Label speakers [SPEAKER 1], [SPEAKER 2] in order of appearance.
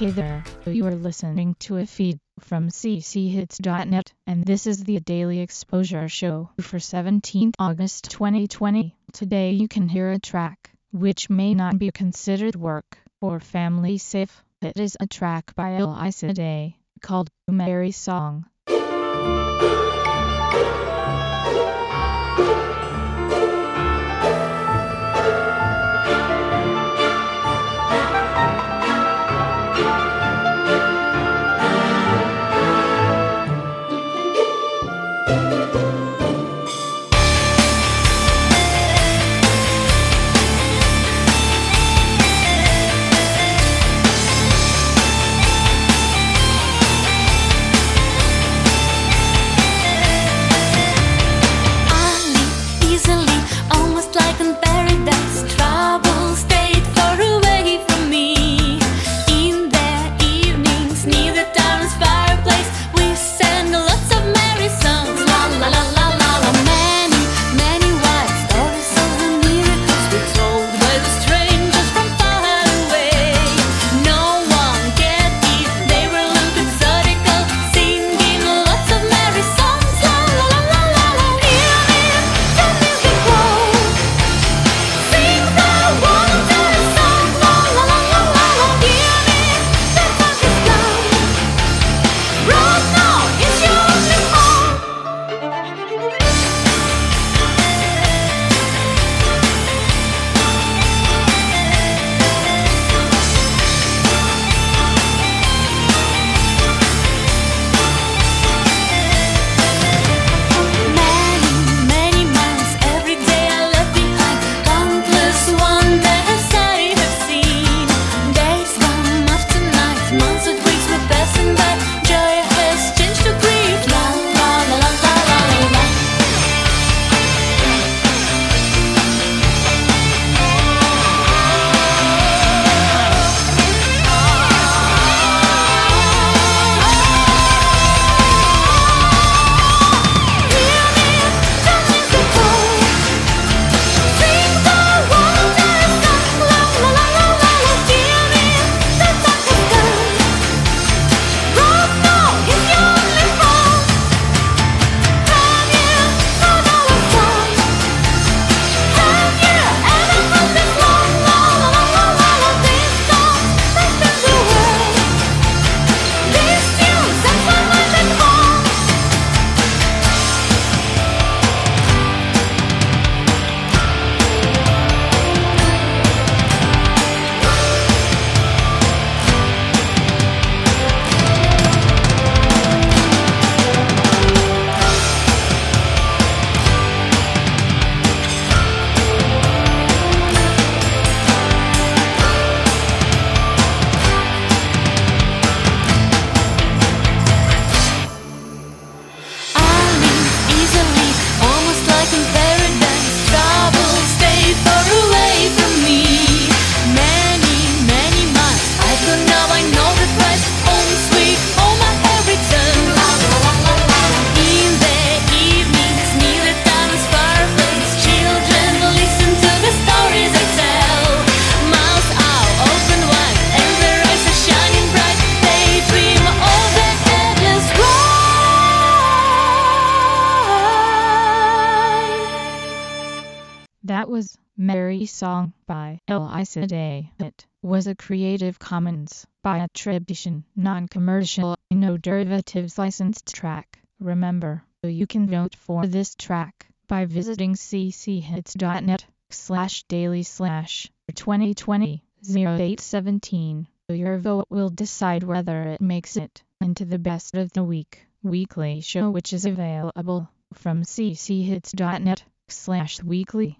[SPEAKER 1] Hey there, you are listening to a feed from cchits.net, and this is the Daily Exposure Show for 17th August 2020. Today you can hear a track, which may not be considered work or family safe. It is a track by Elisa Day, called Mary Song. Was Mary Song by Elisa Day. It was a Creative Commons by attribution, non-commercial, no derivatives licensed track. Remember, you can vote for this track by visiting cchits.net slash daily slash 2020 0817. Your vote will decide whether it makes it into the best of the week weekly show which is available from cchits.net slash weekly.